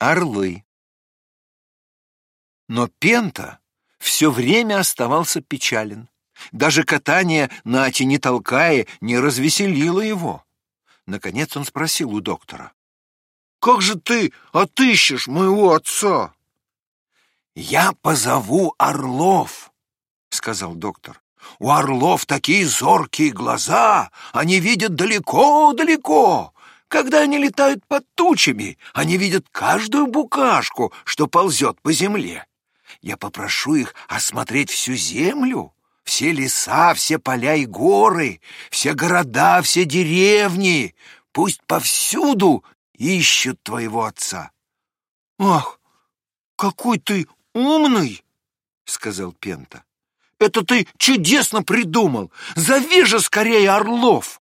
Орлы. Но Пента все время оставался печален. Даже катание на Тенитолкае не развеселило его. Наконец он спросил у доктора. «Как же ты отыщешь моего отца?» «Я позову орлов», — сказал доктор. «У орлов такие зоркие глаза, они видят далеко-далеко. Когда они летают под тучами, они видят каждую букашку, что ползет по земле. Я попрошу их осмотреть всю землю, все леса, все поля и горы, все города, все деревни. Пусть повсюду ищут твоего отца. — Ах, какой ты умный, — сказал Пента. — Это ты чудесно придумал. Зови же скорее орлов.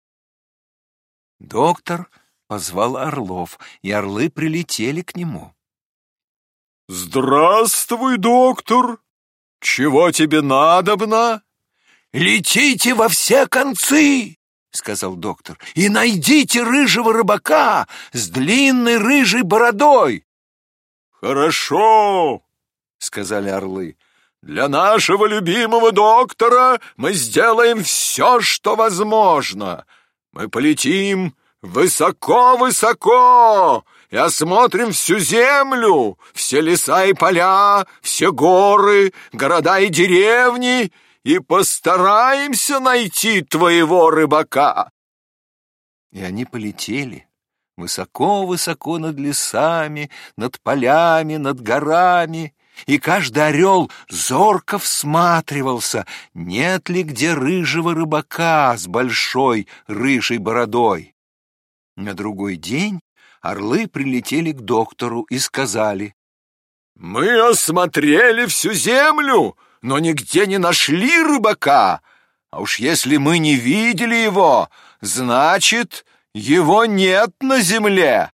Доктор позвал орлов, и орлы прилетели к нему. «Здравствуй, доктор! Чего тебе надобно?» «Летите во все концы!» — сказал доктор, — «и найдите рыжего рыбака с длинной рыжей бородой!» «Хорошо!» — сказали орлы. «Для нашего любимого доктора мы сделаем все, что возможно. Мы полетим высоко-высоко и осмотрим всю землю, все леса и поля, все горы, города и деревни, и постараемся найти твоего рыбака. И они полетели высоко-высоко над лесами, над полями, над горами, и каждый орел зорко всматривался, нет ли где рыжего рыбака с большой рыжей бородой. На другой день орлы прилетели к доктору и сказали, «Мы осмотрели всю землю, но нигде не нашли рыбака, а уж если мы не видели его, значит, его нет на земле».